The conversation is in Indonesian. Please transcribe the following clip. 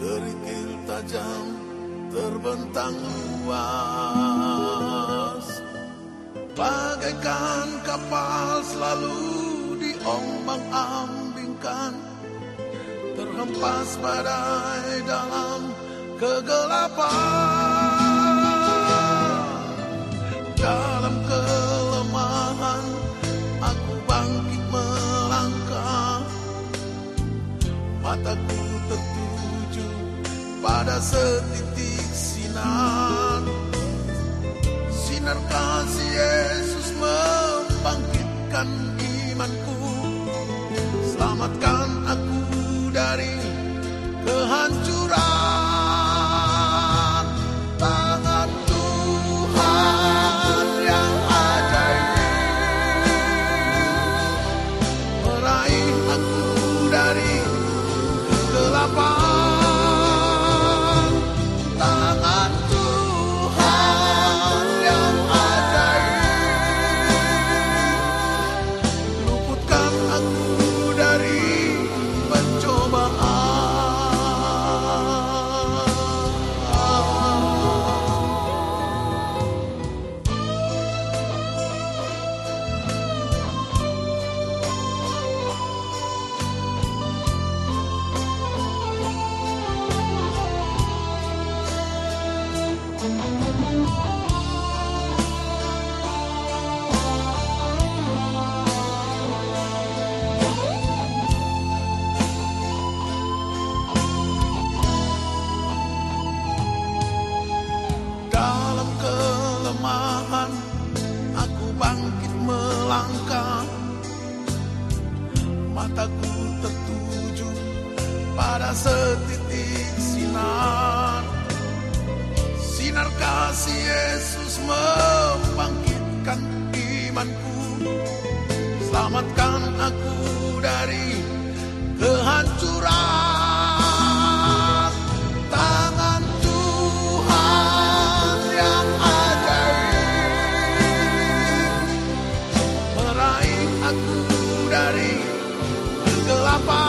kerikil tajam terbentang luas. Bagaikan kapal selalu diombang-ambingkan terhempas badai dalam kegelapan. Dalam kelemahan aku bangkit melangkah. Mataku pada setitik sinar. Sinar kasih Yesus membangkitkan imanku. Selamatkan aku dari kehancuran. Tangan Tuhan yang ajaib meraih aku dari kegelapan Mataku tertuju pada setitik sinar. Sinar kasih Yesus membangkitkan imanku? Selamatkan aku dari Papa.